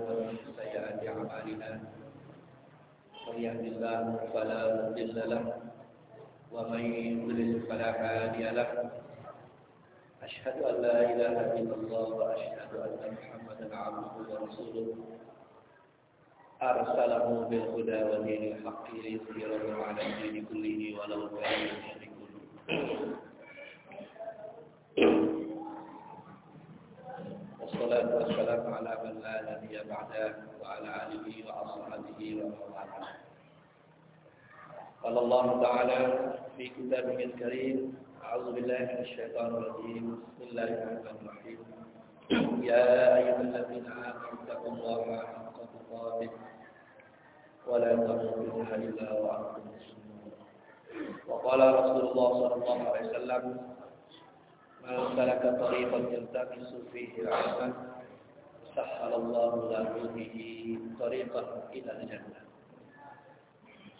ومن سيئات أعمالنا. من يهد الله فلا مضل له ومن يضلل فلا هادي له. أشهد أن لا إله إلا الله وأشهد أن محمدا عبده ورسوله. أرسله بالهدى ودين الحق ليظهره على الدين كله ولو كان المشركون والصلاة والسلام على من لا نبي بعده وعلى آله وأصحابه ومن والاه قال الله تعالى في كتابه الكريم أعوذ بالله من الشيطان الرجيم. بسم الله الرحمن الرحيم. يا أيها الذين آمنوا اتقوا الله حق تقاته ولا تموتن إلا وأنتم مسلمون. وقال رسول الله صلى الله عليه وسلم من سلك طريقا يلتمس فيه علما سهل الله له به طريقا إلى الجنة.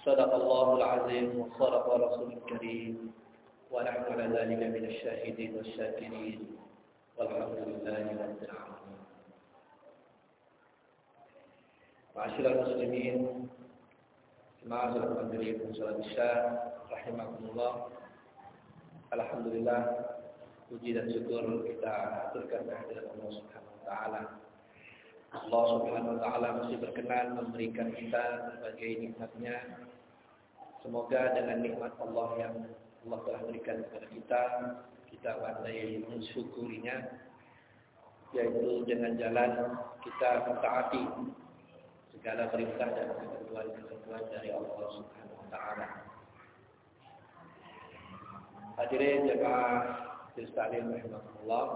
صدق الله العظيم وصدق رسول الكريم ونحن على ذلك من الشاهدين والشاكرين. والحمد لله رب العالمين. معاشر المسلمين معاشر المسلمين صلاة الشاء رحمكم الله. الحمد لله puji dan syukur kita aturkan kehadiran Allah Subhanahu wa taala. Allah Subhanahu wa taala masih berkenan memberikan kita berbagai nikmatnya. Semoga dengan nikmat Allah yang Allah telah berikan kepada kita, kita pandai mensyukurinya yaitu dengan jalan kita mentaati segala perintah dan ketentuan-ketentuan dari Allah Subhanahu wa taala. Hadirin jemaah Bismillahirrahmanirrahim rahimahullah.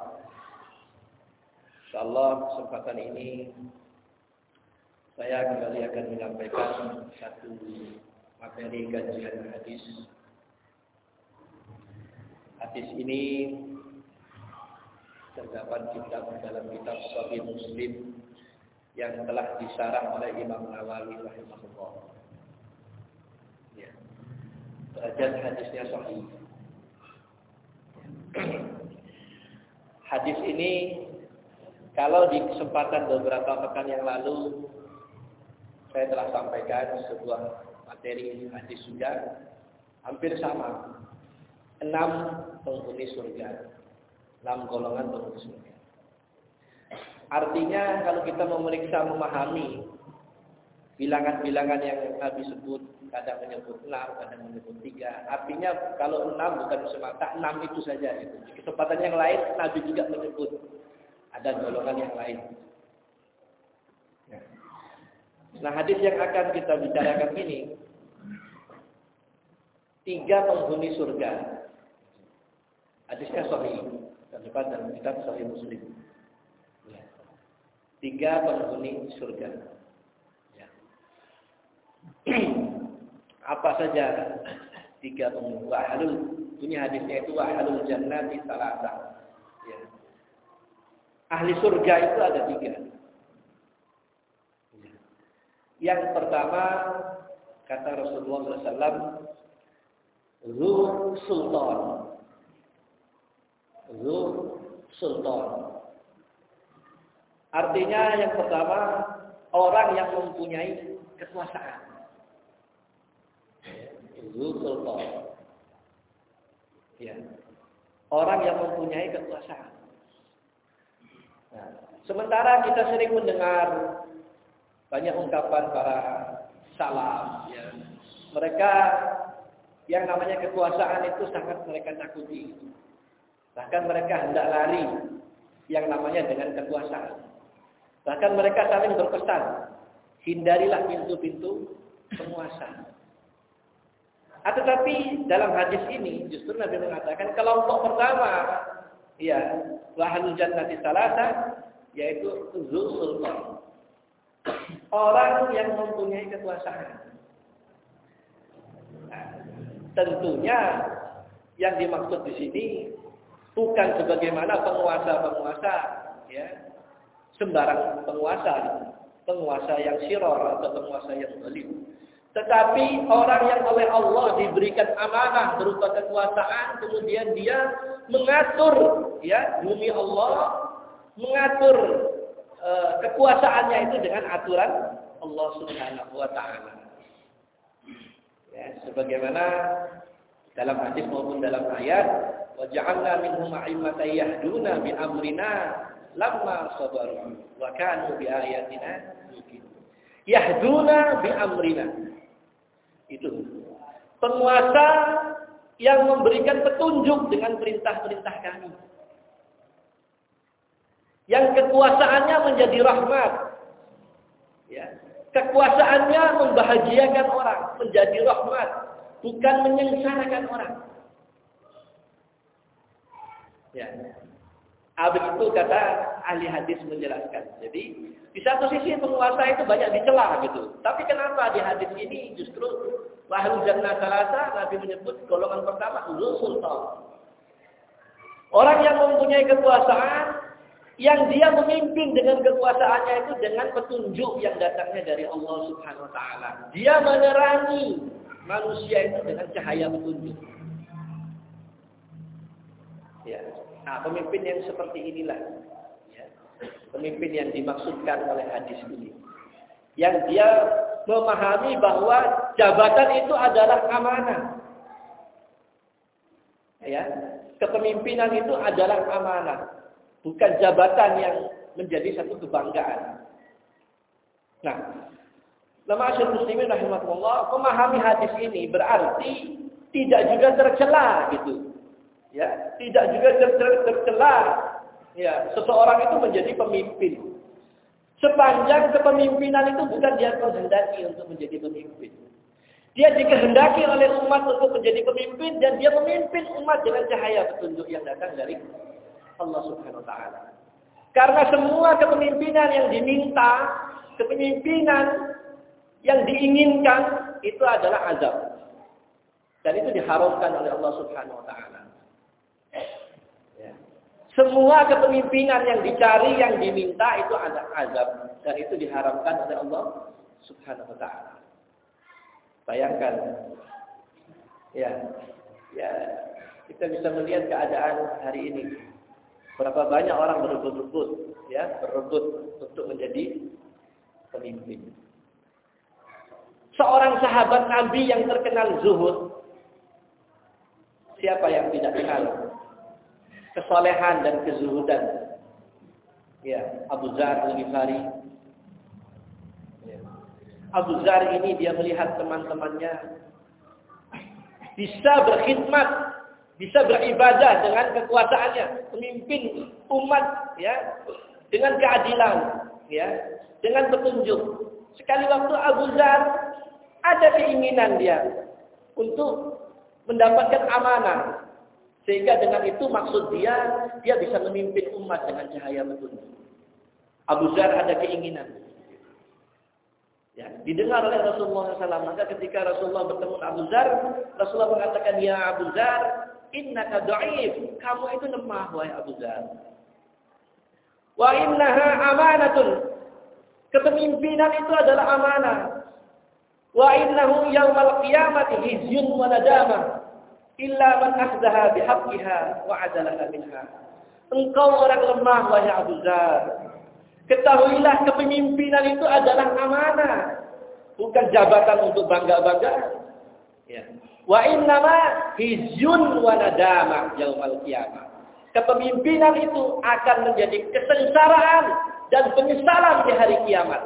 Insyaallah kesempatan ini saya kembali akan menyampaikan satu materi kajian hadis. Hadis ini terdapat kitab dalam kitab Sahih Muslim yang telah disarah oleh Imam Nawawi rahimahullah. Ya. Derajat hadisnya sahih. Hadis ini kalau di kesempatan beberapa pekan yang lalu saya telah sampaikan sebuah materi hadis juga hampir sama. Enam penghuni surga. Enam golongan penghuni surga. Artinya kalau kita memeriksa memahami bilangan-bilangan yang Nabi sebut kadang menyebut enam, kadang menyebut tiga. Artinya kalau enam bukan semata enam itu saja. Itu. Kesempatan yang lain Nabi juga menyebut ada golongan yang lain. Ya. Nah hadis yang akan kita bicarakan ini tiga penghuni surga. Hadisnya sahih terdapat dalam kitab Sahih Muslim. Ya. Tiga penghuni surga. Apa saja? Tiga penghuni wahalul bunyi hadisnya itu wahalul jannati salasa ya. ahli surga itu ada tiga. Ya. yang pertama kata Rasulullah SAW Zuh Sultan. Zuh Sultan. Artinya yang pertama Orang yang mempunyai kekuasaan Ya. Orang yang mempunyai kekuasaan. Nah, sementara kita sering mendengar banyak ungkapan para salaf, ya. mereka yang namanya kekuasaan itu sangat mereka takuti. Bahkan mereka hendak lari yang namanya dengan kekuasaan. Bahkan mereka saling berpesan, hindarilah pintu-pintu penguasa. Ah, tetapi dalam hadis ini justru Nabi mengatakan kelompok pertama ya wahalul jannati salasa yaitu zul sultan. Orang yang mempunyai kekuasaan. Nah, tentunya yang dimaksud di sini bukan sebagaimana penguasa-penguasa ya sembarang penguasa penguasa yang siror atau penguasa yang zalim tetapi orang yang oleh Allah diberikan amanah berupa kekuasaan, kemudian dia mengatur ya bumi Allah, mengatur uh, kekuasaannya itu dengan aturan Allah Subhanahu wa taala. Ya, sebagaimana dalam hadis maupun dalam ayat, "Wa ja'alna minhum a'immatan yahduna bi amrina lamma sabaru wa kanu bi ayatina yuqinun." Yahduna bi amrina. Itu penguasa yang memberikan petunjuk dengan perintah-perintah kami. Yang kekuasaannya menjadi rahmat. Ya. Kekuasaannya membahagiakan orang, menjadi rahmat, bukan menyengsarakan orang. Ya. Habis itu kata ahli hadis menjelaskan. Jadi di satu sisi penguasa itu banyak dicela gitu. Tapi kenapa di hadis ini justru Wahlu jannah salasa, Nabi menyebut golongan pertama, Zul Sultan. Orang yang mempunyai kekuasaan, yang dia memimpin dengan kekuasaannya itu dengan petunjuk yang datangnya dari Allah Subhanahu wa taala. Dia menerangi manusia itu dengan cahaya petunjuk. Ya. Nah, pemimpin yang seperti inilah. Pemimpin yang dimaksudkan oleh hadis ini. Yang dia memahami bahwa jabatan itu adalah amanah. Ya, kepemimpinan itu adalah amanah, bukan jabatan yang menjadi satu kebanggaan. Nah, Lama asyur muslimin rahimahullah, memahami hadis ini berarti tidak juga tercela gitu. Ya, tidak juga tercela ya, seseorang itu menjadi pemimpin. Sepanjang kepemimpinan itu bukan dia kehendaki untuk menjadi pemimpin. Dia dikehendaki oleh umat untuk menjadi pemimpin dan dia memimpin umat dengan cahaya petunjuk yang datang dari Allah Subhanahu wa taala. Karena semua kepemimpinan yang diminta, kepemimpinan yang diinginkan itu adalah azab. Dan itu diharamkan oleh Allah Subhanahu wa taala. Semua kepemimpinan yang dicari, yang diminta itu ada azab. Dan itu diharamkan oleh Allah subhanahu wa ta'ala. Bayangkan. Ya. Ya. Kita bisa melihat keadaan hari ini. Berapa banyak orang berebut-rebut. Ya. Berebut untuk menjadi pemimpin. Seorang sahabat Nabi yang terkenal zuhud. Siapa yang tidak kenal? Kesolehan dan kezuhudan. Ya, Abu Zar al-Ghifari. Ya. Abu Zar ini dia melihat teman-temannya bisa berkhidmat, bisa beribadah dengan kekuasaannya, memimpin umat ya dengan keadilan, ya, dengan petunjuk. Sekali waktu Abu Zar ada keinginan dia untuk mendapatkan amanah, sehingga dengan itu maksud dia, dia bisa memimpin umat dengan cahaya petunjuk. Abu Zar ada keinginan. Ya, didengar oleh Rasulullah SAW. Maka ketika Rasulullah bertemu Abu Zar, Rasulullah mengatakan, Ya Abu Zar, innaka da'if. Kamu itu lemah, wahai Abu Zar. Wa innaha amanatun. Kepemimpinan itu adalah amanah. Wa innahu yawmal qiyamati hizyun wa nadamah illa man akhdaha bihaqqiha wa adalaha minha. Engkau orang lemah wahai Abu Zar. Ketahuilah kepemimpinan itu adalah amanah, bukan jabatan untuk bangga-banggaan. Ya. Wa innama hizyun wa nadama yaumal qiyamah. Kepemimpinan itu akan menjadi kesengsaraan dan penyesalan di hari kiamat.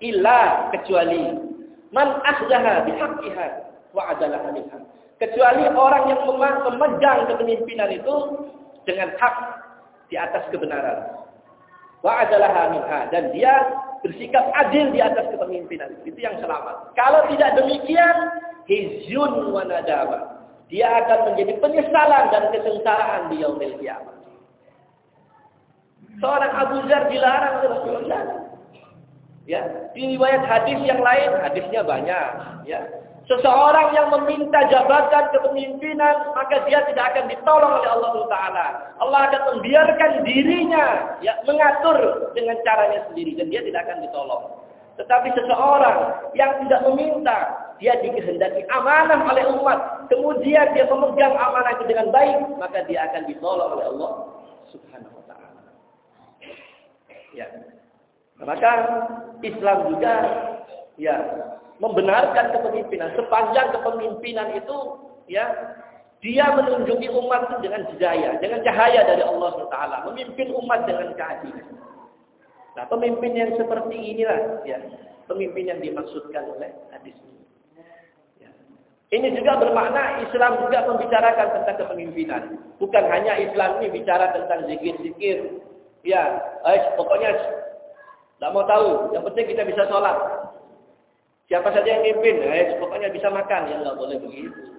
Illa kecuali man akhdaha bihaqqiha wa adalaha minha Kecuali orang yang memegang kepemimpinan itu dengan hak di atas kebenaran. Wa adalah minha. Dan dia bersikap adil di atas kepemimpinan. Itu yang selamat. Kalau tidak demikian, hizyun wa nadama. Dia akan menjadi penyesalan dan kesengsaraan di yaumil kiamat. Seorang Abu Zar dilarang oleh Rasulullah. Ya, di riwayat hadis yang lain, hadisnya banyak, ya. Seseorang yang meminta jabatan kepemimpinan, maka dia tidak akan ditolong oleh Allah Taala. Allah akan membiarkan dirinya ya, mengatur dengan caranya sendiri dan dia tidak akan ditolong. Tetapi seseorang yang tidak meminta, dia dikehendaki amanah oleh umat, kemudian dia memegang amanah itu dengan baik, maka dia akan ditolong oleh Allah Subhanahu wa taala. Ya. Maka Islam juga ya membenarkan kepemimpinan. Sepanjang kepemimpinan itu ya dia menunjuki umat itu dengan jaya, dengan cahaya dari Allah SWT. Memimpin umat dengan keadilan. Nah, pemimpin yang seperti inilah, ya, pemimpin yang dimaksudkan oleh hadis ini. Ya. Ini juga bermakna Islam juga membicarakan tentang kepemimpinan. Bukan hanya Islam ini bicara tentang zikir-zikir. Ya, eh, pokoknya tidak mau tahu. Yang penting kita bisa sholat. Siapa saja yang mimpin, eh, pokoknya bisa makan. Ya nggak boleh begitu.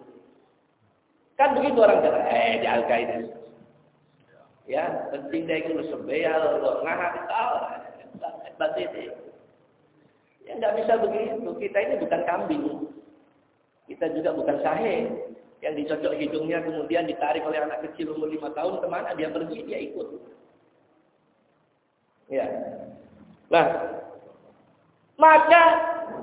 Kan begitu orang kata, eh di Al-Qaeda. Ya, penting dia itu sebeal, ngahak, tahu. Hebat itu. Ya nggak bisa begitu. Kita ini bukan kambing. Kita juga bukan sahe yang dicocok hidungnya kemudian ditarik oleh anak kecil umur lima tahun ke mana dia pergi dia ikut. Ya. Nah, maka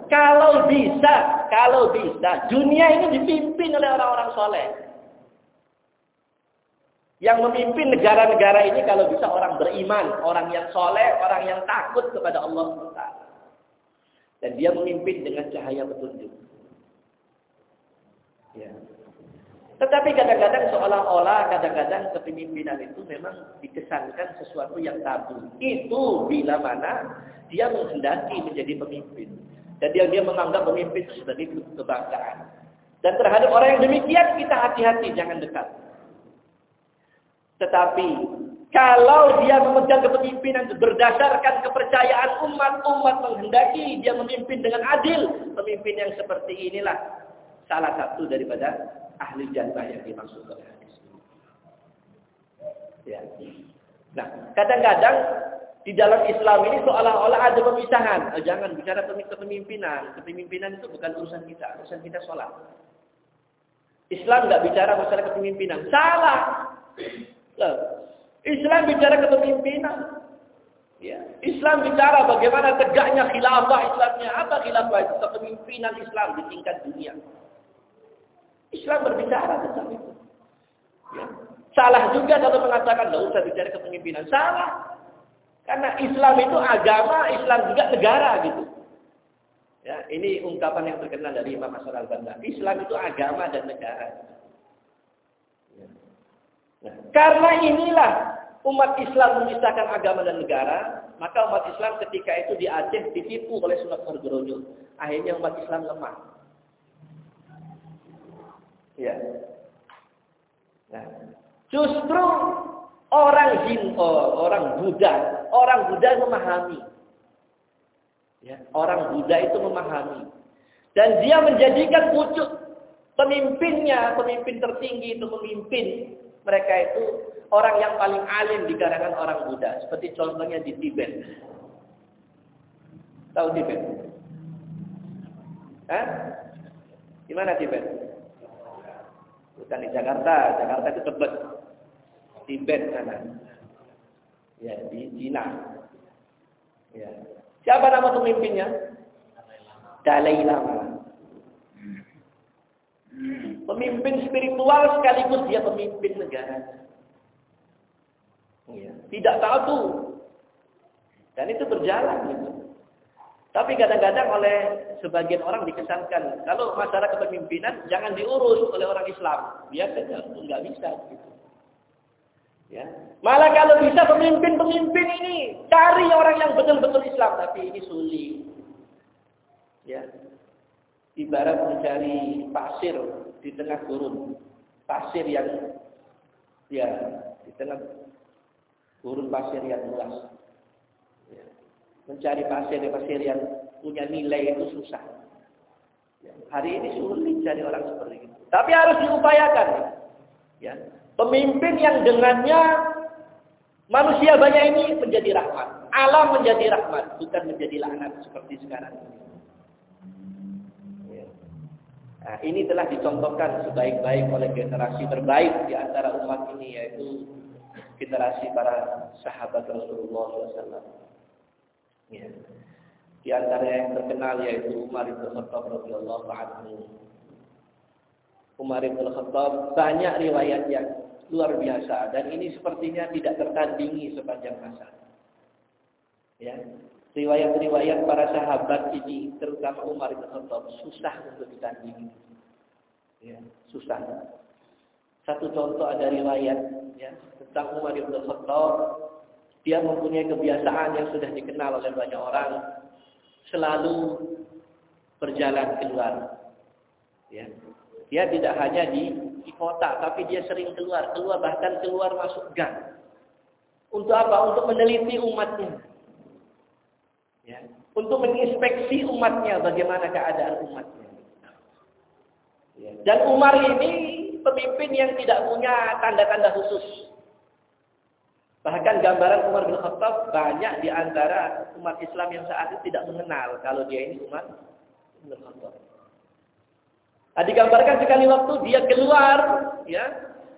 kalau bisa, kalau bisa, dunia ini dipimpin oleh orang-orang soleh. Yang memimpin negara-negara ini kalau bisa orang beriman, orang yang soleh, orang yang takut kepada Allah SWT. Dan dia memimpin dengan cahaya petunjuk. Ya. Tetapi kadang-kadang seolah-olah kadang-kadang kepemimpinan itu memang dikesankan sesuatu yang tabu. Itu bila mana dia menghendaki menjadi pemimpin. Dan dia, dia menganggap pemimpin itu sebagai kebanggaan. Dan terhadap orang yang demikian kita hati-hati jangan dekat. Tetapi kalau dia memegang kepemimpinan berdasarkan kepercayaan umat, umat menghendaki dia memimpin dengan adil. Pemimpin yang seperti inilah salah satu daripada ahli jannah yang dimaksud oleh hadis. Ya. Nah, kadang-kadang di dalam Islam ini seolah-olah ada pemisahan. Oh, jangan bicara kepemimpinan. Kepemimpinan itu bukan urusan kita. Urusan kita sholat. Islam nggak bicara masalah kepemimpinan. Salah. Islam bicara kepemimpinan. Ya. Islam bicara bagaimana tegaknya khilafah Islamnya. Apa khilafah itu? Kepemimpinan Islam di tingkat dunia. Islam berbicara tentang itu. Ya. Salah juga kalau mengatakan tidak usah bicara kepemimpinan. Salah. Karena Islam itu agama, Islam juga negara gitu. Ya, ini ungkapan yang terkenal dari Imam Hasan al-Banna. Islam itu agama dan negara. Nah, karena inilah umat Islam memisahkan agama dan negara, maka umat Islam ketika itu di Aceh ditipu oleh Sunan Kalijogo. Akhirnya umat Islam lemah. Ya. Nah, justru orang oh, orang Buddha, orang Buddha memahami. Ya, orang Buddha itu memahami. Dan dia menjadikan pucuk pemimpinnya, pemimpin tertinggi itu memimpin mereka itu orang yang paling alim di kalangan orang Buddha. Seperti contohnya di Tibet. Tahu Tibet? Hah? Di mana Tibet? Bukan di Jakarta. Jakarta itu Tebet. Tibet sana. Ya, di Cina. Ya. Siapa nama pemimpinnya? Dalai Lama. Pemimpin spiritual sekaligus dia pemimpin negara. Ya. Tidak tahu. Dan itu berjalan gitu. Tapi kadang-kadang oleh sebagian orang dikesankan kalau masalah kepemimpinan jangan diurus oleh orang Islam. Dia nggak bisa gitu. Ya. Malah kalau bisa pemimpin-pemimpin ini cari orang yang betul-betul Islam, tapi ini sulit. Ya ibarat mencari pasir di tengah gurun. Pasir yang ya di tengah gurun pasir yang luas. Ya. Mencari pasir-pasir yang punya nilai itu susah. Ya. Hari ini sulit cari orang seperti itu. Tapi harus diupayakan. Ya. Pemimpin yang dengannya manusia banyak ini menjadi rahmat. Alam menjadi rahmat, bukan menjadi laknat seperti sekarang ini. Nah, ini telah dicontohkan sebaik-baik oleh generasi terbaik di antara umat ini yaitu generasi para sahabat Rasulullah SAW. Ya. Di antara yang terkenal yaitu Umar bin Khattab radhiyallahu anhu. Umar bin Khattab banyak riwayat yang luar biasa dan ini sepertinya tidak tertandingi sepanjang masa. Ya. Riwayat-riwayat para sahabat ini, terutama Umar bin Khattab, susah untuk ditandingi. Ya, susah. Satu contoh ada riwayat ya, tentang Umar bin Khattab. Dia mempunyai kebiasaan yang sudah dikenal oleh banyak orang. Selalu berjalan keluar. Ya. Dia tidak hanya di, di kota, tapi dia sering keluar. Keluar bahkan keluar masuk gang. Untuk apa? Untuk meneliti umatnya. Ya. Untuk menginspeksi umatnya, bagaimana keadaan umatnya. Ya. Dan Umar ini pemimpin yang tidak punya tanda-tanda khusus. Bahkan gambaran Umar bin Khattab banyak di antara umat Islam yang saat itu tidak mengenal kalau dia ini Umar bin Khattab. Nah, digambarkan sekali waktu dia keluar, ya,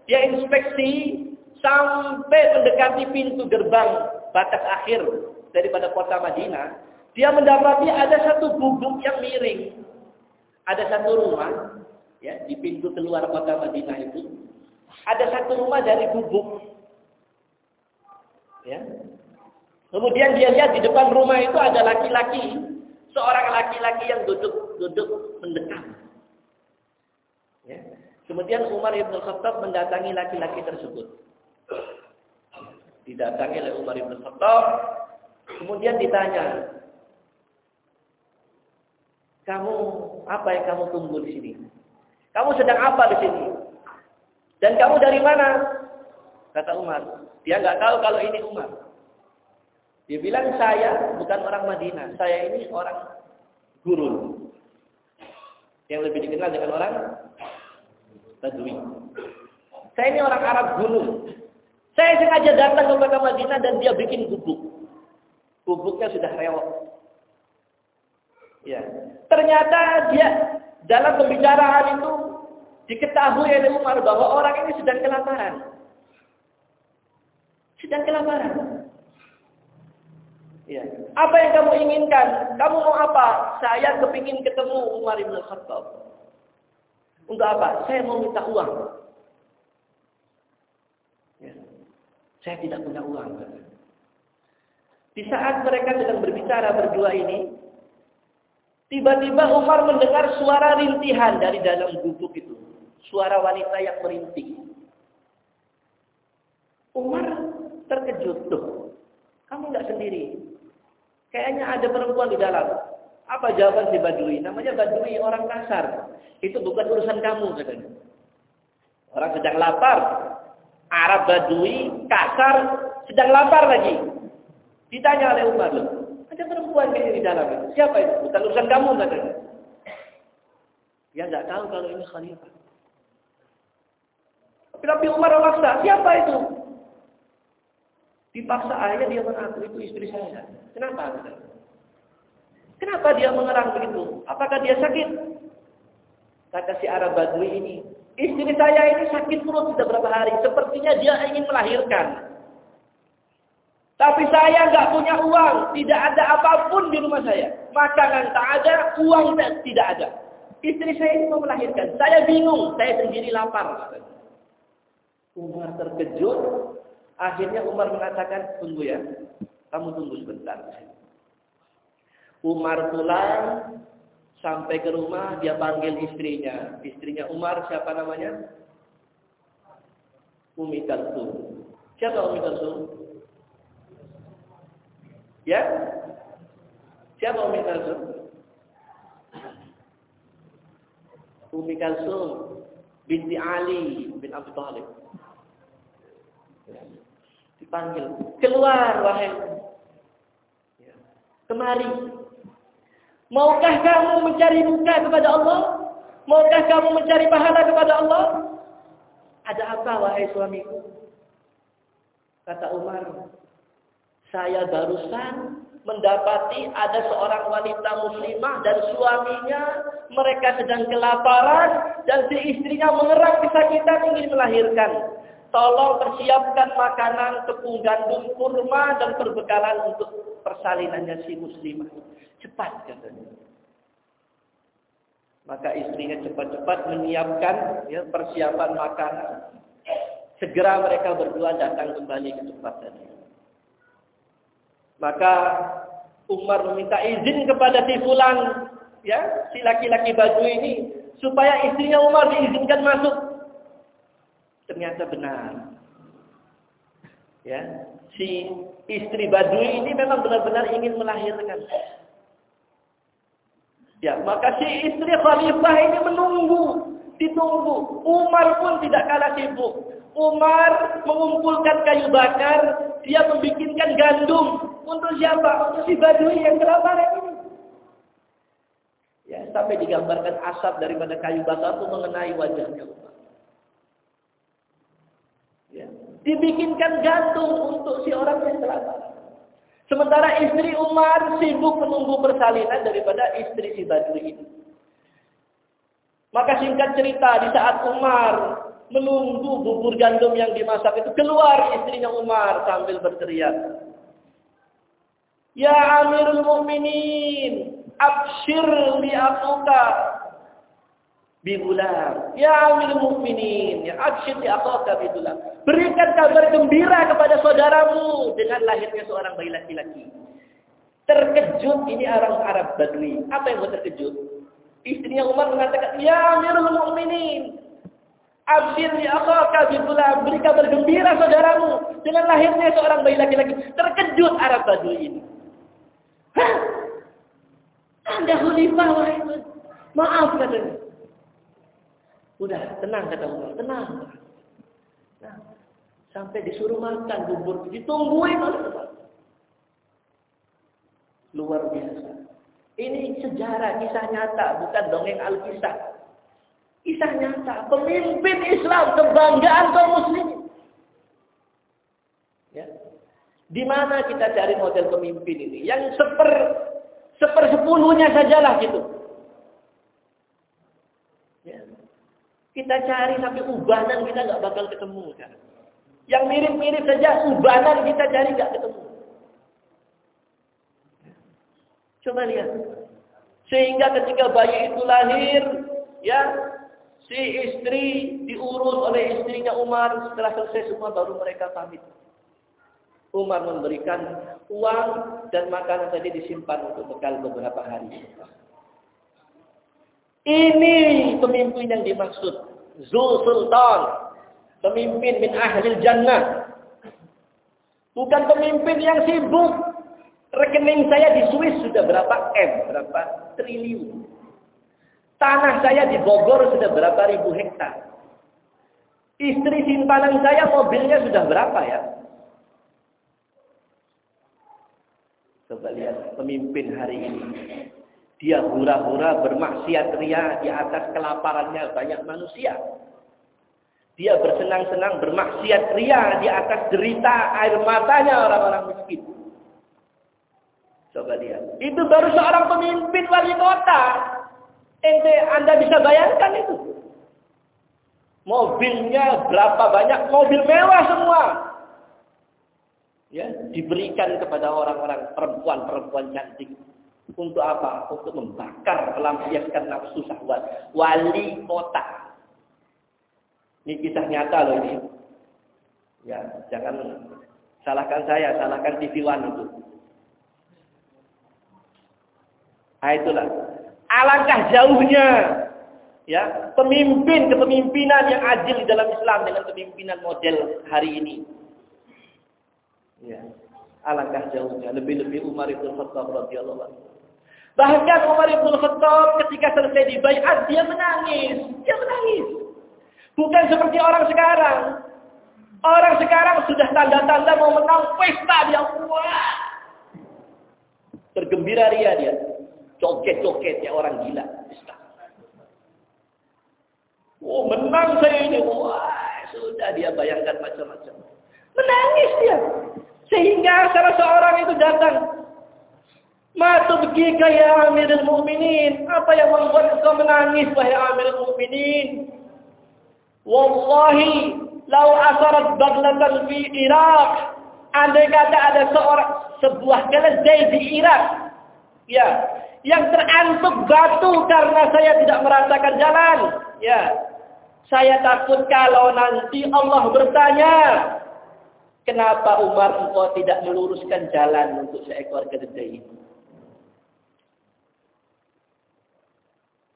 dia inspeksi sampai mendekati pintu gerbang batas akhir daripada kota Madinah, dia mendapati ada satu gubuk yang miring. Ada satu rumah, ya, di pintu keluar kota Madinah itu, ada satu rumah dari gubuk. Ya. Kemudian dia lihat di depan rumah itu ada laki-laki, seorang laki-laki yang duduk-duduk mendekat. Kemudian Umar ibn Khattab mendatangi laki-laki tersebut. Didatangi oleh Umar ibn Khattab, Kemudian ditanya, kamu apa yang kamu tunggu di sini? Kamu sedang apa di sini? Dan kamu dari mana? Kata Umar. Dia nggak tahu kalau ini Umar. Dia bilang saya bukan orang Madinah. Saya ini orang guru. Yang lebih dikenal dengan orang Badui. Saya ini orang Arab gunung. Saya sengaja datang ke kota Madinah dan dia bikin gubuk bubuknya sudah rewok. Ya. Ternyata dia dalam pembicaraan itu diketahui oleh Umar bahwa orang ini sedang kelaparan. Sedang kelaparan. Ya. Apa yang kamu inginkan? Kamu mau apa? Saya kepingin ketemu Umar bin Khattab. Untuk apa? Saya mau minta uang. Ya. Saya tidak punya uang. Di saat mereka sedang berbicara berdua ini, tiba-tiba Umar mendengar suara rintihan dari dalam gubuk itu. Suara wanita yang merintih. Umar terkejut. Tuh, kamu nggak sendiri. Kayaknya ada perempuan di dalam. Apa jawaban si Badui? Namanya Badui orang kasar. Itu bukan urusan kamu katanya. Orang sedang lapar. Arab Badui kasar sedang lapar lagi. Ditanya oleh Umar, ada perempuan kayaknya di dalam itu. Siapa itu? Bukan urusan kamu katanya. Dia nggak tahu kalau ini khalifah. Tapi Umar memaksa, siapa itu? Dipaksa ayah dia mengaku itu istri saya. Kenapa? Kenapa dia mengerang begitu? Apakah dia sakit? Kata si Arab Badui ini, istri saya ini sakit perut sudah berapa hari. Sepertinya dia ingin melahirkan. Tapi saya nggak punya uang, tidak ada apa pun di rumah saya. Makanan tak ada, uang tidak ada. Istri saya ini mau melahirkan. Saya bingung, saya sendiri lapar. Umar terkejut. Akhirnya Umar mengatakan, tunggu ya, kamu tunggu sebentar. Umar pulang, sampai ke rumah, dia panggil istrinya. Istrinya Umar, siapa namanya? Umi Kalsum. Siapa Umi Kalsum? Ya? Siapa Umi Kalsum? Umi Kalsum binti Ali bin Abi Thalib. Dipanggil, keluar wahai ya. Kemari. Maukah kamu mencari muka kepada Allah? Maukah kamu mencari pahala kepada Allah? Ada apa wahai suamiku? Kata Umar, saya barusan mendapati ada seorang wanita muslimah dan suaminya mereka sedang kelaparan dan si istrinya mengerang kesakitan ingin melahirkan. Tolong persiapkan makanan, tepung gandum, kurma dan perbekalan untuk persalinannya si muslimah. Cepat katanya. Maka istrinya cepat-cepat menyiapkan ya, persiapan makanan. Segera mereka berdua datang kembali ke tempat tadi. Maka Umar meminta izin kepada si fulan, ya, si laki-laki baju ini supaya istrinya Umar diizinkan masuk. Ternyata benar. Ya, si istri Badui ini memang benar-benar ingin melahirkan. Ya, maka si istri khalifah ini menunggu, ditunggu. Umar pun tidak kalah sibuk. Umar mengumpulkan kayu bakar, dia membikinkan gandum untuk siapa? Untuk si Badui yang kelaparan ini. Ya, sampai digambarkan asap daripada kayu bakar itu mengenai wajahnya. Ya, dibikinkan gantung untuk si orang yang kelaparan. Sementara istri Umar sibuk menunggu persalinan daripada istri si Badri ini. Maka singkat cerita di saat Umar menunggu bubur gandum yang dimasak itu keluar istrinya Umar sambil berteriak. Ya Amirul Mukminin, abshir li akuka bibulan. Ya Amirul Mukminin, ya abshir li akuka bibulan. Berikan kabar gembira kepada saudaramu dengan lahirnya seorang bayi laki-laki. Terkejut ini orang Arab Badui. Apa yang buat terkejut? Istrinya Umar mengatakan, Ya Amirul Mukminin, Abdir ya Allah kabitulah beri kabar gembira saudaramu dengan lahirnya seorang bayi laki-laki. Terkejut Arab Badui ini. Hah? Anda khalifah wahai Maaf katanya. Udah tenang kata Umar, tenang. Nah, Sampai disuruh makan bubur. Ditungguin oleh Tuhan. Luar biasa. Ini sejarah, kisah nyata. Bukan dongeng Alkisah. Kisah nyata. Pemimpin Islam. Kebanggaan kaum muslimin. Ya. Di mana kita cari model pemimpin ini? Yang seper sepersepuluhnya sajalah gitu. Ya. Kita cari sampai ubanan kita nggak bakal ketemu kan. Yang mirip-mirip saja ubanan kita cari nggak ketemu. Coba lihat. Sehingga ketika bayi itu lahir, ya, si istri diurus oleh istrinya Umar. Setelah selesai semua baru mereka pamit. Umar memberikan uang dan makanan tadi disimpan untuk bekal beberapa hari. Ini pemimpin yang dimaksud. Zul Sultan. Pemimpin min ahlil jannah. Bukan pemimpin yang sibuk. Rekening saya di Swiss sudah berapa M, berapa triliun. Tanah saya di Bogor sudah berapa ribu hektar. Istri simpanan saya mobilnya sudah berapa ya? Coba lihat pemimpin hari ini. Dia hura-hura bermaksiat ria di atas kelaparannya banyak manusia. Dia bersenang-senang bermaksiat ria di atas derita air matanya orang-orang miskin. Coba lihat. Itu baru seorang pemimpin wali kota. Ente Anda bisa bayangkan itu. Mobilnya berapa banyak? Mobil mewah semua. Ya, diberikan kepada orang-orang perempuan-perempuan cantik. Untuk apa? Untuk membakar, melampiaskan nafsu syahwat. Wali kota. Ini kisah nyata loh ini. Ya, jangan salahkan saya, salahkan TV One itu. Nah itulah. Alangkah jauhnya ya pemimpin kepemimpinan yang adil di dalam Islam dengan kepemimpinan model hari ini. Ya. Alangkah jauhnya lebih-lebih Umar bin Khattab radhiyallahu anhu. Bahkan Umar bin Khattab ketika selesai dibaiat dia menangis, dia menangis. Bukan seperti orang sekarang. Orang sekarang sudah tanda-tanda mau menang pesta dia. Wah. Bergembira ria dia. Joget-joget ya orang gila. Oh menang saya ini. Wah sudah dia bayangkan macam-macam. Menangis dia. Sehingga salah seorang itu datang. Matu begika ya Amirul Mukminin. Apa yang membuat kau menangis wahai Amirul Mukminin? Wallahi, lau asarat baglatan fi Irak. Andai kata ada seorang sebuah keledai di Irak, ya, yang terantuk batu karena saya tidak merasakan jalan, ya. Saya takut kalau nanti Allah bertanya, Kenapa Umar engkau tidak meluruskan jalan untuk seekor keledai ini?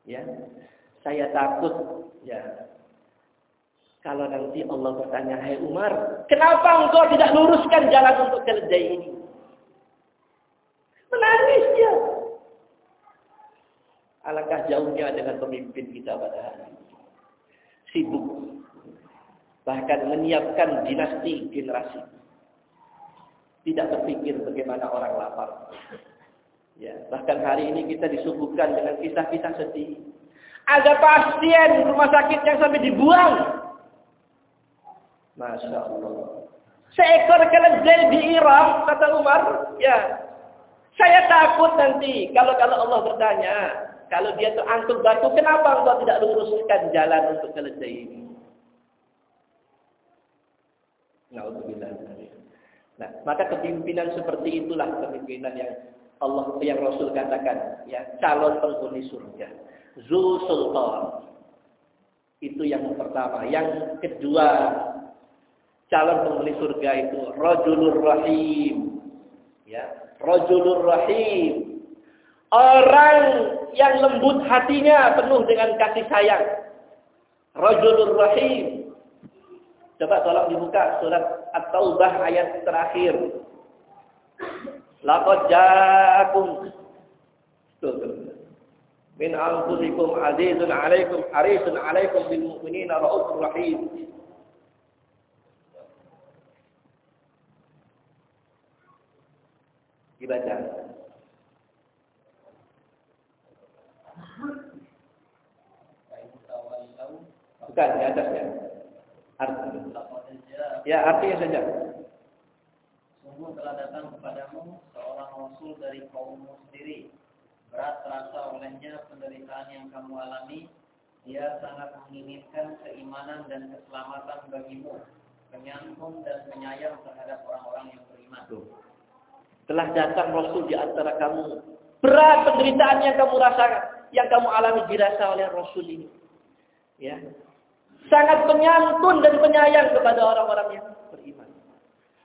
Ya, saya takut ya kalau nanti Allah bertanya, Hai Umar, kenapa engkau tidak luruskan jalan untuk keledai ini? Menangis dia. Alangkah jauhnya dengan pemimpin kita pada hari ini. Sibuk. Bahkan menyiapkan dinasti generasi. Tidak berpikir bagaimana orang lapar. Ya, bahkan hari ini kita disuguhkan dengan kisah-kisah sedih. Ada pasien rumah sakit yang sampai dibuang Masya Allah. Seekor keledai di Irak, kata Umar, ya. Saya takut nanti kalau kalau Allah bertanya, kalau dia terangkut batu, kenapa engkau tidak luruskan jalan untuk keledai ini? Nah, maka kepimpinan seperti itulah kepimpinan yang Allah yang Rasul katakan, ya calon penghuni surga. Zul Sultan. Itu yang pertama. Yang kedua, calon penghuni surga itu rajulur rahim. Ya, rajulur rahim. Orang yang lembut hatinya penuh dengan kasih sayang. Rajulur rahim. Coba tolong dibuka surat At-Taubah ayat terakhir. Laqad ja'akum min anfusikum azizun 'alaikum harisun 'alaikum bil mu'minina raufur rahim. dibaca. Bukan, di atasnya. Arti. Ya, artinya saja. Sungguh telah datang kepadamu rasul dari kaummu sendiri. Berat terasa olehnya penderitaan yang kamu alami. Dia sangat menginginkan keimanan dan keselamatan bagimu. Penyantun dan penyayang terhadap orang-orang yang beriman. Tuh. Telah datang Rasul di antara kamu. Berat penderitaan yang kamu rasakan. Yang kamu alami dirasa oleh Rasul ini. Ya. Sangat penyantun dan penyayang kepada orang-orang yang.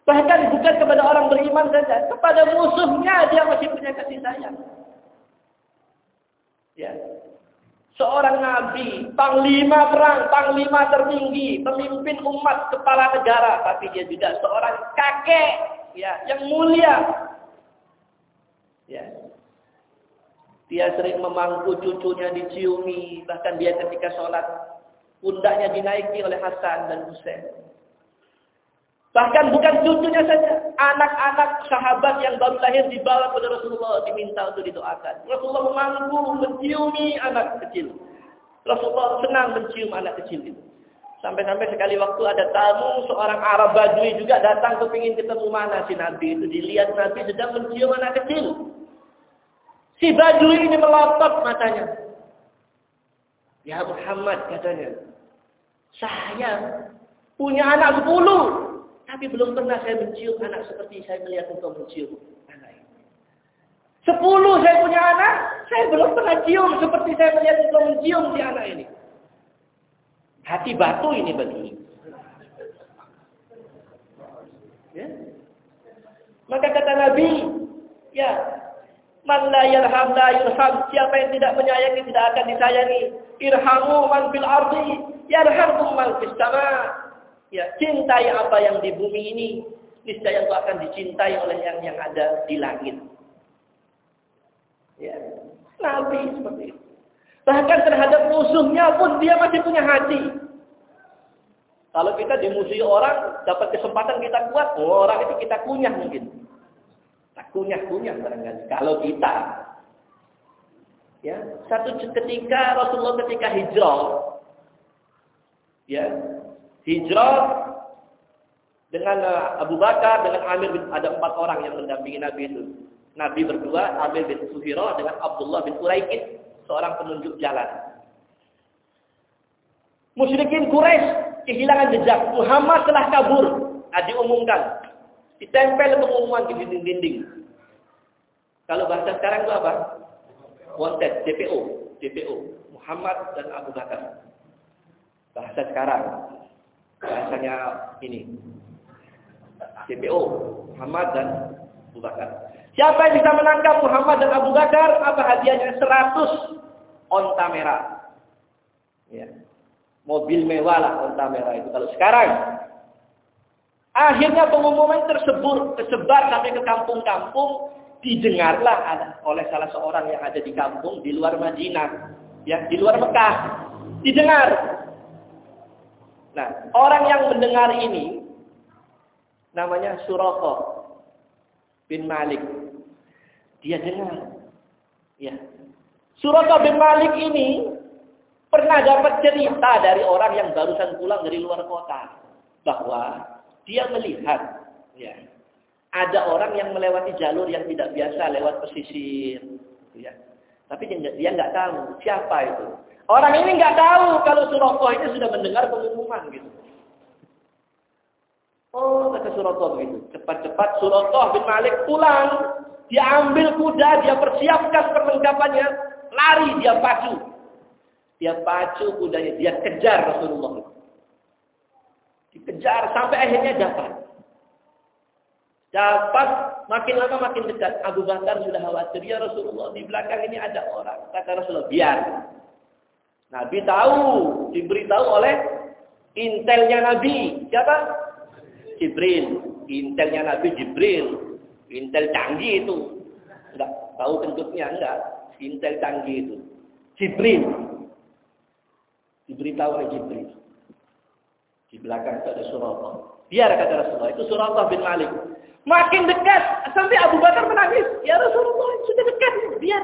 Bahkan bukan kepada orang beriman saja. Kepada musuhnya dia masih punya kasih sayang. Ya. Seorang nabi, panglima perang, panglima tertinggi, pemimpin umat, kepala negara, tapi dia juga seorang kakek, ya, yang mulia, Ya. Dia sering memangku cucunya diciumi, bahkan dia ketika sholat pundaknya dinaiki oleh Hasan dan Husain. Bahkan bukan cucunya saja, anak-anak sahabat yang baru lahir dibawa kepada Rasulullah diminta untuk didoakan. Rasulullah memangku, menciumi anak kecil. Rasulullah senang mencium anak kecil itu. Sampai-sampai sekali waktu ada tamu seorang Arab Badui juga datang kepingin ketemu mana si Nabi itu. Dilihat Nabi sedang mencium anak kecil. Si Badui ini melotot matanya. Ya Muhammad katanya. Saya punya anak sepuluh. Tapi belum pernah saya mencium anak seperti saya melihat engkau mencium anak ini. Sepuluh saya punya anak. Saya belum pernah cium seperti saya melihat engkau mencium si anak ini. Hati batu ini bagi. Ya. Maka kata Nabi, ya Man la yarham la yurham. Siapa yang tidak menyayangi tidak akan disayangi. Irhamu man fil ardi yarhamkum man fis sama. Ya, cintai apa yang di bumi ini, niscaya engkau akan dicintai oleh yang yang ada di langit. Ya, Nabi seperti itu. Bahkan terhadap musuhnya pun dia masih punya hati. Kalau kita dimusuhi orang, dapat kesempatan kita kuat, oh, orang itu kita kunyah mungkin. Tak kunyah-kunyah barangkali. Kalau kita. Ya, satu ketika Rasulullah ketika hijrah. Ya, hijrah dengan eh, Abu Bakar, dengan Amir bin, ada empat orang yang mendampingi Nabi itu. Nabi berdua, Amir bin Suhiro dengan Abdullah bin Uraikid, seorang penunjuk jalan. Musyrikin Quraisy kehilangan jejak. Muhammad telah kabur. Nah, diumumkan. Ditempel pengumuman di dinding-dinding. Kalau bahasa sekarang itu apa? Wanted, DPO. DPO. Muhammad dan Abu Bakar. Bahasa sekarang. Bahasanya ini. DPO Muhammad dan Abu Bakar. Siapa yang bisa menangkap Muhammad dan Abu Bakar? Apa hadiahnya? 100 onta merah. Ya. Mobil mewah lah onta merah itu. Kalau sekarang Akhirnya pengumuman tersebut tersebar sampai ke kampung-kampung, didengarlah oleh salah seorang yang ada di kampung di luar Madinah, ya di luar Mekah, didengar. Nah, orang yang mendengar ini namanya Suroko bin Malik. Dia dengar, ya. Suroko bin Malik ini pernah dapat cerita dari orang yang barusan pulang dari luar kota bahwa dia melihat ya ada orang yang melewati jalur yang tidak biasa lewat pesisir ya tapi dia, nggak tahu siapa itu orang ini nggak tahu kalau Suroko ini sudah mendengar pengumuman gitu oh kata Suroko begitu cepat-cepat Suroko bin Malik pulang dia ambil kuda dia persiapkan perlengkapannya lari dia pacu dia pacu kudanya dia kejar Rasulullah Dikejar sampai akhirnya dapat. Dapat makin lama makin dekat. Abu Bakar sudah khawatir. Ya Rasulullah di belakang ini ada orang. Kata Rasulullah biar. Nabi tahu. Diberitahu oleh intelnya Nabi. Siapa? Jibril. Intelnya Nabi Jibril. Intel canggih itu. Enggak tahu bentuknya enggak. Intel canggih itu. Jibril. Diberitahu oleh Jibril. Di belakang itu ada Surabah. Biar kata Rasulullah, itu Surabah bin Malik. Makin dekat, sampai Abu Bakar menangis. Ya Rasulullah, sudah dekat, biar.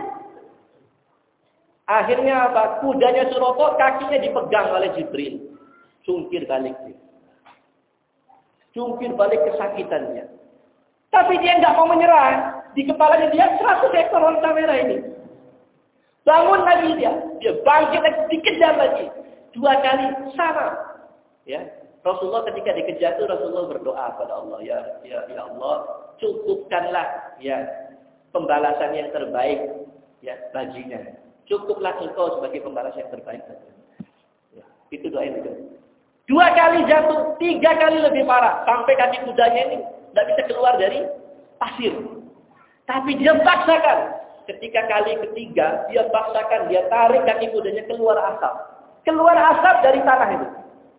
Akhirnya apa? Kudanya Surabah, kakinya dipegang oleh Jibril. Cungkir balik. Cungkir balik kesakitannya. Tapi dia nggak mau menyerah. Di kepalanya dia 100 ekor onta merah ini. Bangun lagi dia. Dia bangkit lagi, dikejar lagi. Dua kali sama. Ya, Rasulullah ketika dikejar itu Rasulullah berdoa kepada Allah, ya ya ya Allah, cukupkanlah ya pembalasan yang terbaik ya baginya. Cukuplah engkau sebagai pembalasan yang terbaik Ya, itu doa itu. Dua kali jatuh, tiga kali lebih parah. Sampai kaki kudanya ini tidak bisa keluar dari pasir. Tapi dia paksakan. Ketika kali ketiga, dia paksakan, dia tarik kaki kudanya keluar asap. Keluar asap dari tanah itu.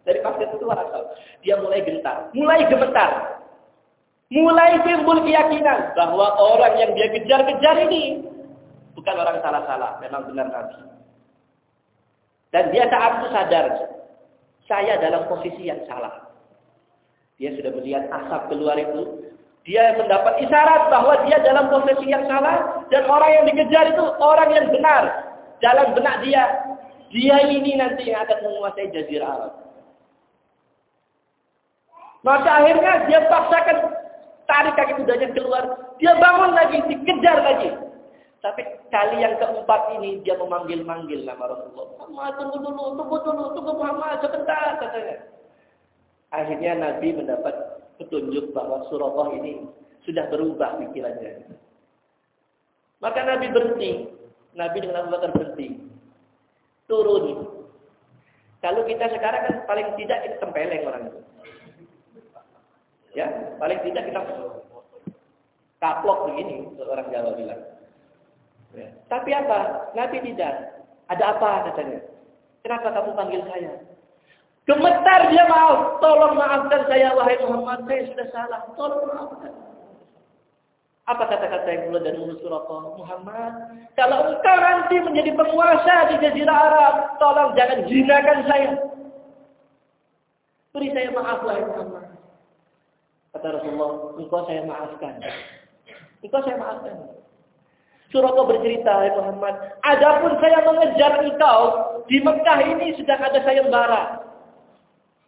Dari pasir itu asal. Dia mulai gentar, mulai gemetar. Mulai timbul keyakinan bahwa orang yang dia kejar-kejar ini bukan orang salah-salah, memang benar Nabi. Dan dia saat itu sadar, saya dalam posisi yang salah. Dia sudah melihat asap keluar itu, dia mendapat isyarat bahwa dia dalam posisi yang salah dan orang yang dikejar itu orang yang benar. Dalam benak dia, dia ini nanti yang akan menguasai jazirah Arab. Maka akhirnya dia paksakan tarik kaki kudanya keluar. Dia bangun lagi, dikejar lagi. Tapi kali yang keempat ini dia memanggil-manggil nama Rasulullah. Muhammad tunggu dulu, tunggu dulu, tunggu Muhammad sebentar katanya. Akhirnya Nabi mendapat petunjuk bahwa Surabah ini sudah berubah pikirannya. Maka Nabi berhenti. Nabi dengan Abu Bakar berhenti. Turun. Kalau kita sekarang kan paling tidak kita tempeleng orang itu. Ya, paling tidak kita kaplok begini, orang Jawa bilang. Ya. Tapi apa? Nabi tidak. Ada apa katanya? Kenapa kamu panggil saya? Gemetar dia maaf. Tolong maafkan saya wahai Muhammad. Saya sudah salah. Tolong maafkan. Apa kata-kata yang keluar dari mulut Surah Muhammad? Kalau engkau nanti menjadi penguasa di Jazirah Arab, tolong jangan jinakan saya. Beri saya maaf wahai Muhammad. Kata Rasulullah, engkau saya maafkan. Engkau saya maafkan. Suraka bercerita, ya Muhammad, adapun saya mengejar engkau, di Mekah ini sudah ada sayembara.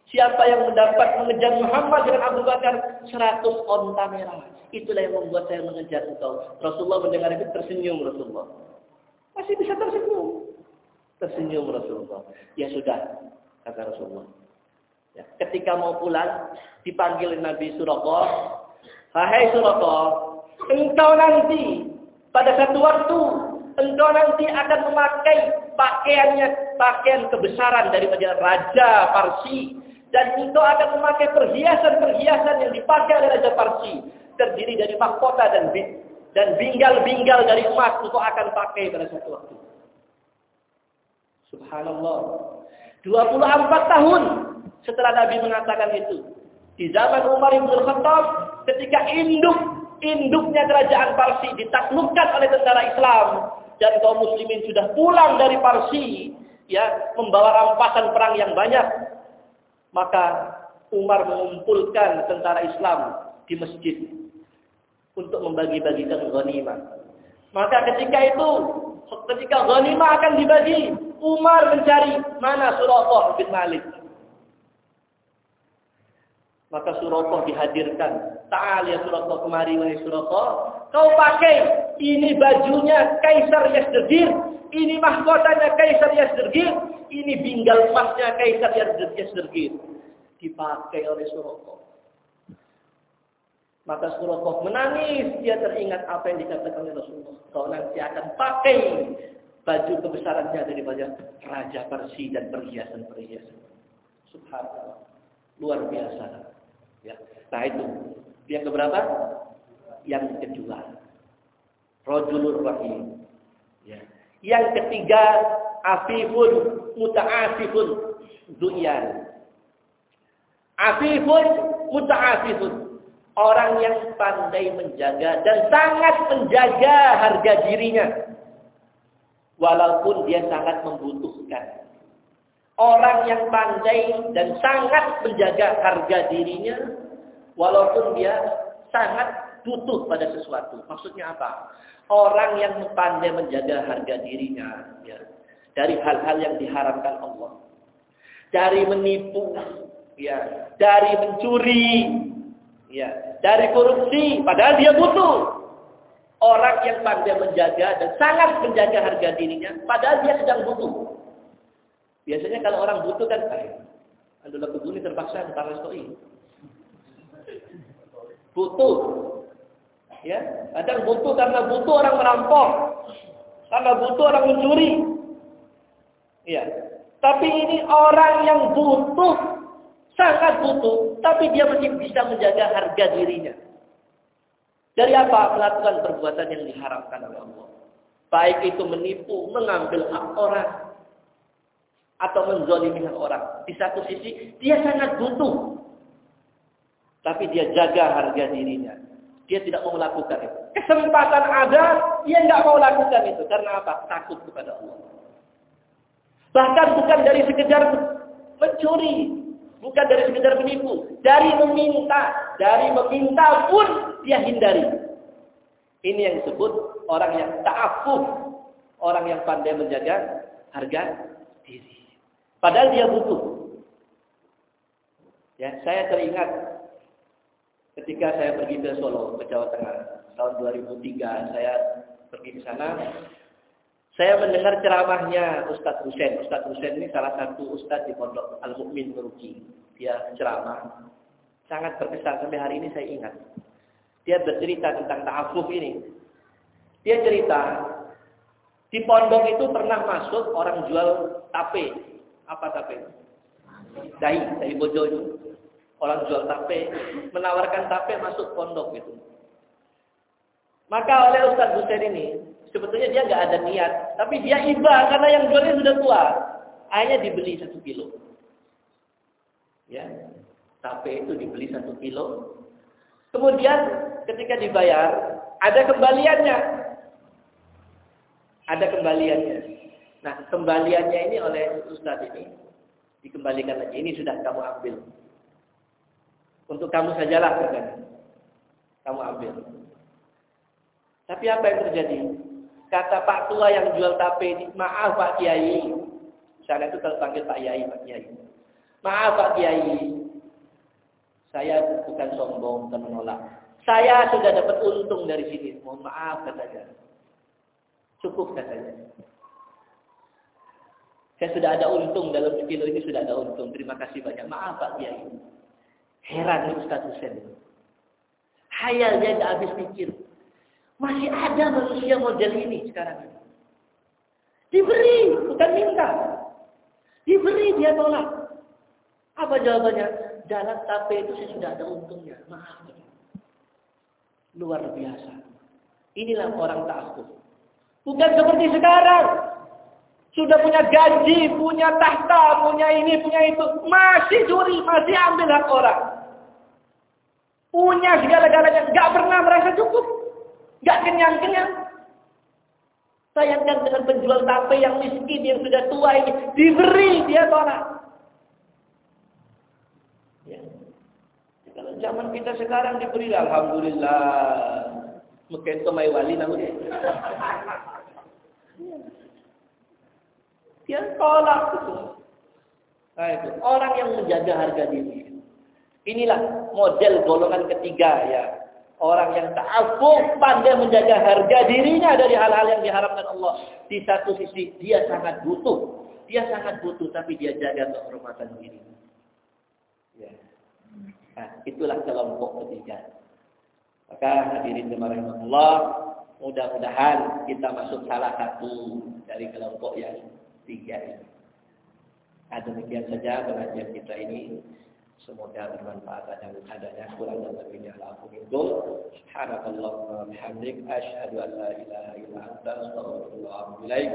Siapa yang mendapat mengejar Muhammad dengan Abu Bakar 100 onta merah. Itulah yang membuat saya mengejar engkau. Rasulullah mendengar itu tersenyum Rasulullah. Masih bisa tersenyum. Tersenyum Rasulullah. Ya sudah, kata Rasulullah. Ya, ketika mau pulang, dipanggil Nabi Suroko. Hai Suroko, engkau nanti pada satu waktu engkau nanti akan memakai pakaiannya pakaian kebesaran daripada raja Parsi Dan engkau akan memakai perhiasan-perhiasan yang dipakai oleh Raja Parsi. Terdiri dari mahkota dan dan binggal-binggal dari emas engkau akan pakai pada suatu waktu. Subhanallah. 24 tahun setelah Nabi mengatakan itu. Di zaman Umar Ibn Khattab ketika induk induknya kerajaan Parsi ditaklukkan oleh tentara Islam dan kaum muslimin sudah pulang dari Parsi ya membawa rampasan perang yang banyak maka Umar mengumpulkan tentara Islam di masjid untuk membagi-bagikan ghanimah. Maka ketika itu, ketika ghanimah akan dibagi, Umar mencari mana Suraqah bin Malik. Maka Suraqah dihadirkan. Ta'al ya Suraqah kemari wahai Suraqah. Kau pakai ini bajunya Kaisar Yazdegir, ini mahkotanya Kaisar Yazdegir, ini binggal emasnya Kaisar Yazdegir. Dipakai oleh Suraqah. Maka Suraqah menangis, dia teringat apa yang dikatakan oleh Rasulullah. Kau nanti akan pakai baju kebesarannya daripada Raja Persia dan perhiasan-perhiasan. Subhanallah. Luar biasa. Ya. Nah itu. Yang keberapa? Yang kedua. Rajulur Rahim. Ya. Yang ketiga, afifun muta'afifun du'yan. Afifun muta'afifun. Orang yang pandai menjaga dan sangat menjaga harga dirinya. Walaupun dia sangat membutuhkan. Orang yang pandai dan sangat menjaga harga dirinya, walaupun dia sangat butuh pada sesuatu. Maksudnya apa? Orang yang pandai menjaga harga dirinya ya, dari hal-hal yang diharamkan Allah. Dari menipu, ya, dari mencuri, ya, dari korupsi, padahal dia butuh. Orang yang pandai menjaga dan sangat menjaga harga dirinya, padahal dia sedang butuh. Biasanya kalau orang butuh kan, adalah kebuni terpaksa antara stoi. Butuh. Ya, kadang butuh karena butuh orang merampok. Karena butuh orang mencuri. Ya. Tapi ini orang yang butuh, sangat butuh, tapi dia masih bisa menjaga harga dirinya. Dari apa? Melakukan perbuatan yang diharapkan oleh Allah. Baik itu menipu, mengambil hak orang, atau menzolimi orang. Di satu sisi dia sangat butuh. Tapi dia jaga harga dirinya. Dia tidak mau melakukan itu. Kesempatan ada, dia nggak mau lakukan itu. Karena apa? Takut kepada Allah. Bahkan bukan dari sekedar mencuri. Bukan dari sekedar menipu. Dari meminta. Dari meminta pun dia hindari. Ini yang disebut orang yang ta'afuf. Orang yang pandai menjaga harga diri. Padahal dia butuh. Ya, saya teringat ketika saya pergi ke Solo, ke Jawa Tengah, tahun 2003, saya pergi ke sana. Saya mendengar ceramahnya Ustadz Husain. Ustadz Husain ini salah satu Ustadz di Pondok Al Mukmin Meruki. Dia ceramah sangat berkesan sampai hari ini saya ingat. Dia bercerita tentang ta'afuf ini. Dia cerita di pondok itu pernah masuk orang jual tape apa tape? Dai, dai bojo itu. Orang jual tape, menawarkan tape masuk pondok gitu. Maka oleh Ustaz Husain ini, sebetulnya dia nggak ada niat, tapi dia iba karena yang jualnya sudah tua. Akhirnya dibeli satu kilo. Ya, tape itu dibeli satu kilo. Kemudian ketika dibayar, ada kembaliannya. Ada kembaliannya. Nah, kembaliannya ini oleh Ustadz ini dikembalikan lagi. Ini sudah kamu ambil. Untuk kamu sajalah katanya. Kamu ambil. Tapi apa yang terjadi? Kata Pak Tua yang jual tape ini, maaf Pak Kiai. Sana itu terpanggil Pak Kiai, Pak Kiai. Maaf Pak Kiai. Saya bukan sombong dan menolak. Saya sudah dapat untung dari sini. Mohon maaf katanya. Cukup katanya. Saya sudah ada untung dalam kilo ini sudah ada untung. Terima kasih banyak. Maaf Pak Kiai. Heran Ustaz Husain. Hayalnya tidak habis pikir. Masih ada manusia model ini sekarang. Diberi, bukan minta. Diberi dia tolak. Apa jawabannya? Jalan tape itu saya sudah ada untungnya. Maaf. Luar biasa. Inilah orang takut. Bukan seperti sekarang. Sudah punya gaji, punya tahta, punya ini, punya itu. Masih curi, masih ambil hak orang. Punya segala-galanya. Gak pernah merasa cukup. Gak kenyang-kenyang. Sayangkan dengan penjual tape yang miskin, yang sudah tua ini. Diberi, dia tolak. Ya. Kalau zaman kita sekarang diberi, Alhamdulillah. Mungkin itu mai wali namanya. Dia tolak. Nah, itu. Orang yang menjaga harga diri. Inilah model golongan ketiga ya. Orang yang ta'afuf pandai menjaga harga dirinya dari hal-hal yang diharapkan Allah. Di satu sisi dia sangat butuh. Dia sangat butuh tapi dia jaga kehormatan diri. Ya. Nah, itulah kelompok ketiga. Maka hadirin Allah, mudah-mudahan kita masuk salah satu dari kelompok yang tiga ini. Nah, demikian saja pengajian kita ini. Semoga bermanfaat dan adanya kurang dan lebihnya aku itu. Subhanakallah wa bihamdik asyhadu an la ilaha illa anta astaghfiruka wa atubu ilaik.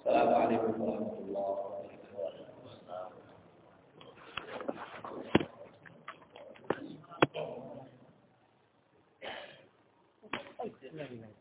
Assalamualaikum warahmatullahi wabarakatuh. Bismillah.